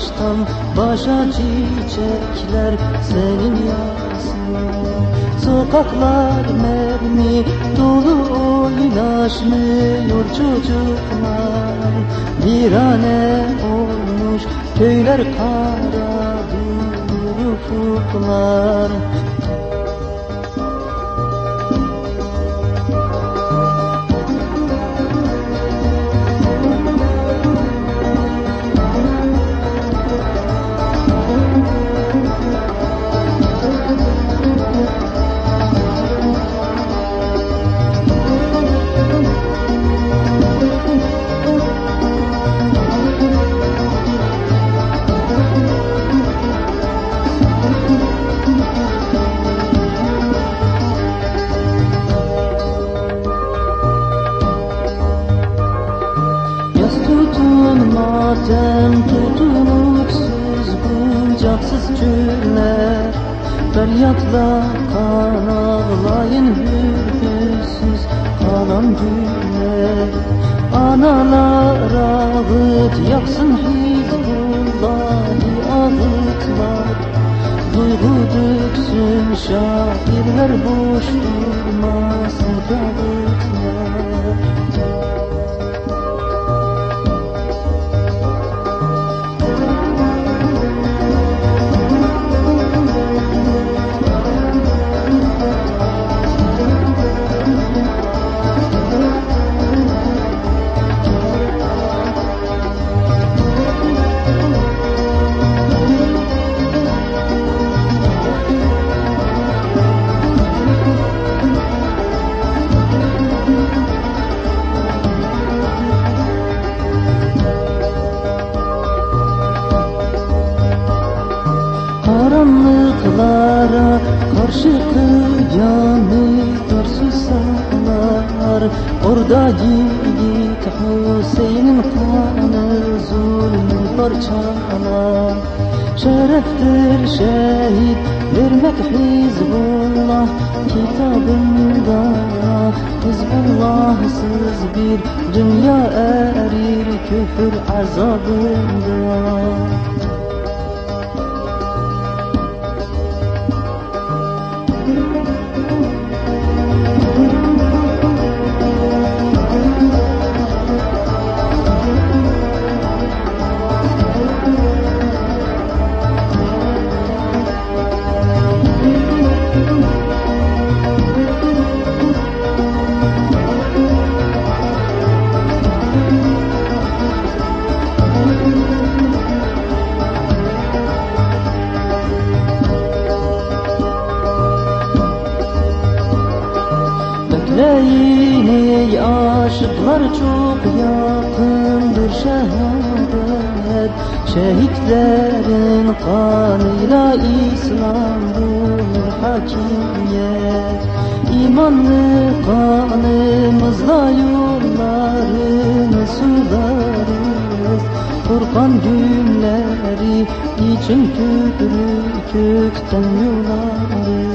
baştan başa çiçekler senin yazın Sokaklar mermi dolu oynaşmıyor çocuklar. Virane olmuş köyler kara ufuklar tutun matem tutunuksuz bucaksız günler Feryatla kan ağlayın hürgüsüz kalan günler. Analar ağıt yaksın Hizbullahi ağıtlar. Duygu döksün şairler boş durmasın kağıtlar Karanlıklara karşı kıyametler susalar Orada yiğit Hüseyin'in kanı zulmü parçalar Şereftir şehit vermek Hizbullah kitabında. Hizbullahsız bir dünya erir küfür azabında Ey aşıklar çok yakındır şehadet. Şehitlerin kanıyla İslam bulur hakimiyet. İmanlı kanımızla yollarını sularız Furkan günleri için köprü kökten yularız